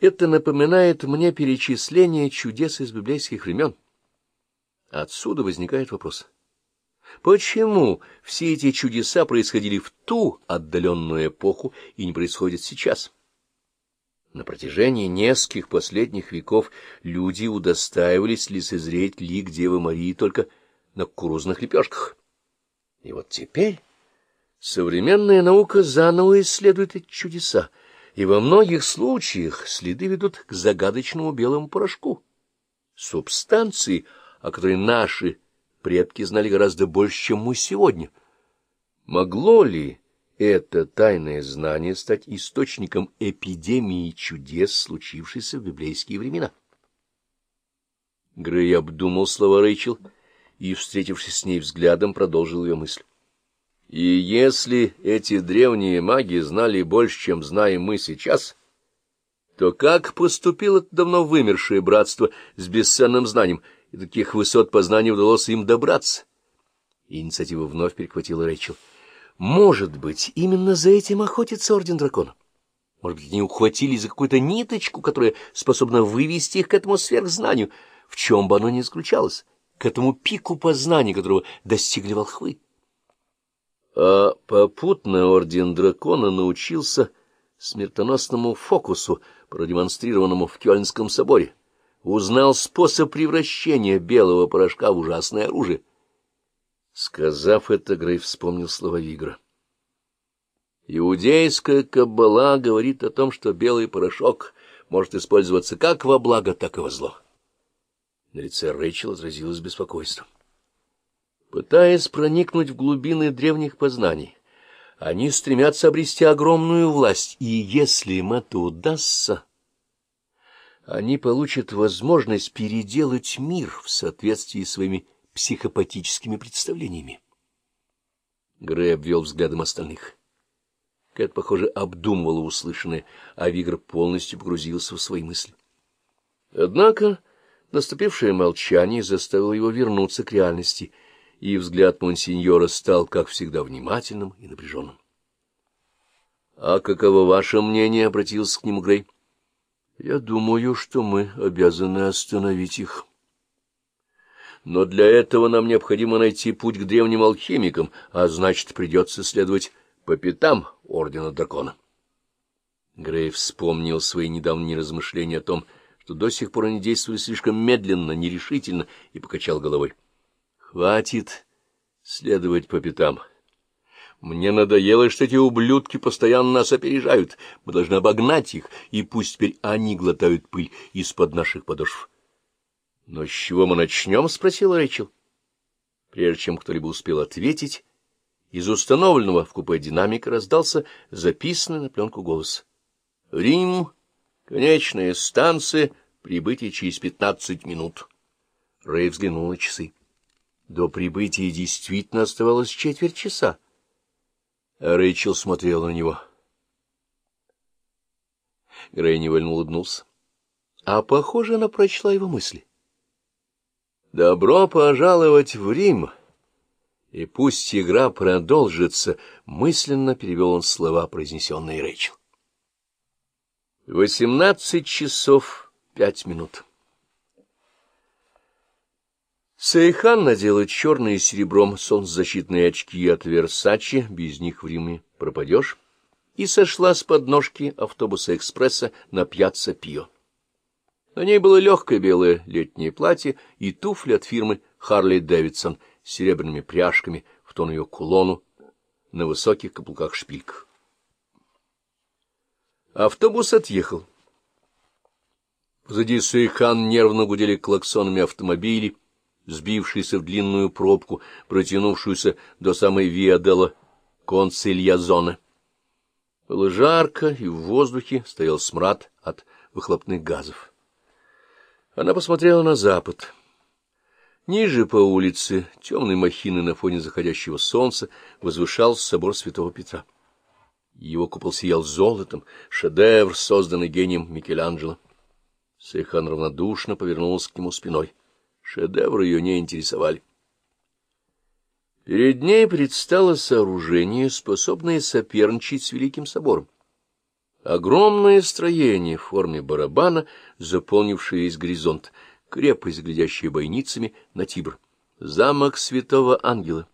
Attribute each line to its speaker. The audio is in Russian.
Speaker 1: Это напоминает мне перечисление чудес из библейских времен. Отсюда возникает вопрос. Почему все эти чудеса происходили в ту отдаленную эпоху и не происходят сейчас? На протяжении нескольких последних веков люди удостаивались лицезреть лик Девы Марии только на кукурузных лепешках. И вот теперь современная наука заново исследует эти чудеса, и во многих случаях следы ведут к загадочному белому порошку, субстанции, о которой наши предки знали гораздо больше, чем мы сегодня. Могло ли это тайное знание стать источником эпидемии чудес, случившейся в библейские времена? Грей обдумал слова Рэйчел и, встретившись с ней взглядом, продолжил ее мысль. И если эти древние маги знали больше, чем знаем мы сейчас, то как поступило это давно вымершее братство с бесценным знанием, и таких высот познания удалось им добраться? Инициативу вновь перехватила Рэйчел. Может быть, именно за этим охотится Орден Дракона? Может быть, они ухватились за какую-то ниточку, которая способна вывести их к этому сверхзнанию, в чем бы оно ни заключалось, к этому пику познания, которого достигли волхвы? А попутно Орден Дракона научился смертоносному фокусу, продемонстрированному в Кёльнском соборе, узнал способ превращения белого порошка в ужасное оружие. Сказав это, Грей вспомнил слова Вигра. Иудейская каббала говорит о том, что белый порошок может использоваться как во благо, так и во зло. На лице Рэйчел отразилось беспокойство. Пытаясь проникнуть в глубины древних познаний, они стремятся обрести огромную власть, и если им это удастся, они получат возможность переделать мир в соответствии с своими психопатическими представлениями. Грей обвел взглядом остальных. Кэт, похоже, обдумывала услышанное, а Вигр полностью погрузился в свои мысли. Однако наступившее молчание заставило его вернуться к реальности — и взгляд монсеньора стал, как всегда, внимательным и напряженным. — А каково ваше мнение? — обратился к нему Грей. — Я думаю, что мы обязаны остановить их. Но для этого нам необходимо найти путь к древним алхимикам, а значит, придется следовать по пятам Ордена Дракона. Грей вспомнил свои недавние размышления о том, что до сих пор они действовали слишком медленно, нерешительно, и покачал головой. Хватит следовать по пятам. Мне надоело, что эти ублюдки постоянно нас опережают. Мы должны обогнать их, и пусть теперь они глотают пыль из-под наших подошв. — Но с чего мы начнем? — спросил Рэйчел. Прежде чем кто-либо успел ответить, из установленного в купе динамика раздался записанный на пленку голос. — Рим, конечная станция, прибытие через пятнадцать минут. Рэй взглянул на часы. До прибытия действительно оставалось четверть часа. Рэйчел смотрел на него. Грей невольно улыбнулся. А, похоже, она прочла его мысли. «Добро пожаловать в Рим!» И пусть игра продолжится, мысленно перевел он слова, произнесенные Рэйчел. Восемнадцать часов пять минут. Сейхан надела черные серебром солнцезащитные очки от Версачи, без них в Риме пропадешь, и сошла с подножки автобуса экспресса на пьяцца Пио. На ней было легкое белое летнее платье и туфли от фирмы Харли Дэвидсон с серебряными пряжками в тон ее кулону на высоких каблуках-шпильках. Автобус отъехал. Позади Сейхан нервно гудели клаксонами автомобили, сбившийся в длинную пробку, протянувшуюся до самой Виаделла Концильязона. Было жарко, и в воздухе стоял смрад от выхлопных газов. Она посмотрела на запад. Ниже по улице, темной махины на фоне заходящего солнца, возвышался собор святого Петра. Его купол сиял золотом, шедевр, созданный гением Микеланджело. Сейхан равнодушно повернулся к нему спиной. Шедевры ее не интересовали. Перед ней предстало сооружение, способное соперничать с Великим собором. Огромное строение в форме барабана, заполнившее весь горизонт, крепость, глядящая бойницами на Тибр. Замок Святого Ангела.